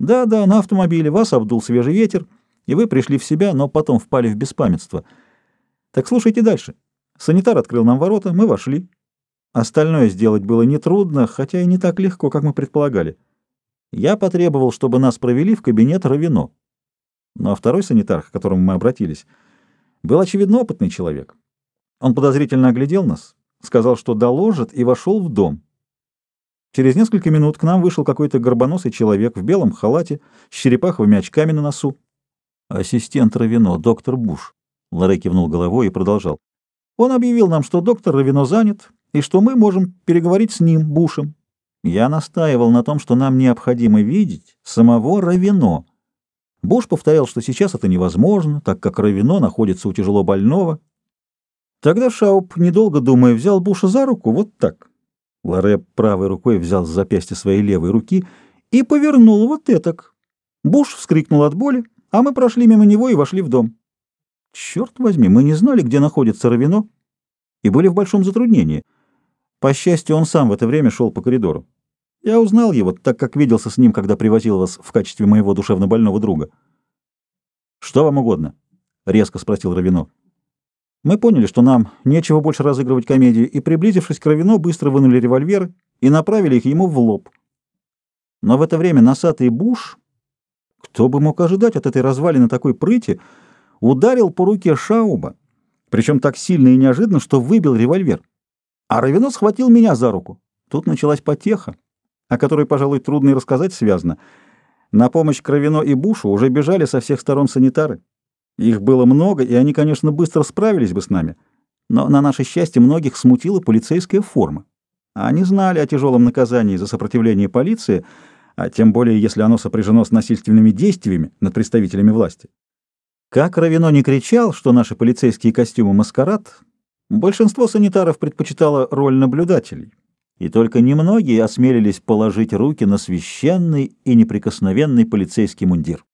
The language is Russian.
Да-да, на автомобиле вас обдул свежий ветер, и вы пришли в себя, но потом впали в беспамятство. Так слушайте дальше. Санитар открыл нам ворота, мы вошли. Остальное сделать было нетрудно, хотя и не так легко, как мы предполагали. Я потребовал, чтобы нас провели в кабинет Равино. Ну а второй санитар, к которому мы обратились, был, очевидно, опытный человек. Он подозрительно оглядел нас, сказал, что доложит, и вошел в дом. Через несколько минут к нам вышел какой-то горбоносый человек в белом халате с черепаховыми очками на носу. «Ассистент Равино, доктор Буш», — Лоре кивнул головой и продолжал. «Он объявил нам, что доктор Равино занят, и что мы можем переговорить с ним, Бушем. Я настаивал на том, что нам необходимо видеть самого Равино. Буш повторял, что сейчас это невозможно, так как Равино находится у тяжело больного. Тогда Шауп, недолго думая, взял Буша за руку, вот так». Лоре правой рукой взял с запястья своей левой руки и повернул вот этак. Буш вскрикнул от боли, а мы прошли мимо него и вошли в дом. Черт возьми, мы не знали, где находится Равино, и были в большом затруднении. По счастью, он сам в это время шел по коридору. Я узнал его, так как виделся с ним, когда привозил вас в качестве моего душевно-больного друга. «Что вам угодно?» — резко спросил Равино. Мы поняли, что нам нечего больше разыгрывать комедию, и, приблизившись к Равино, быстро вынули револьверы и направили их ему в лоб. Но в это время носатый Буш, кто бы мог ожидать от этой развалины такой прыти, ударил по руке Шауба, причем так сильно и неожиданно, что выбил револьвер. А Равино схватил меня за руку. Тут началась потеха, о которой, пожалуй, трудно и рассказать связно. На помощь к Равино и Бушу уже бежали со всех сторон санитары. Их было много, и они, конечно, быстро справились бы с нами. Но, на наше счастье, многих смутила полицейская форма. Они знали о тяжелом наказании за сопротивление полиции, а тем более, если оно сопряжено с насильственными действиями над представителями власти. Как Равино не кричал, что наши полицейские костюмы маскарад, большинство санитаров предпочитало роль наблюдателей, и только немногие осмелились положить руки на священный и неприкосновенный полицейский мундир.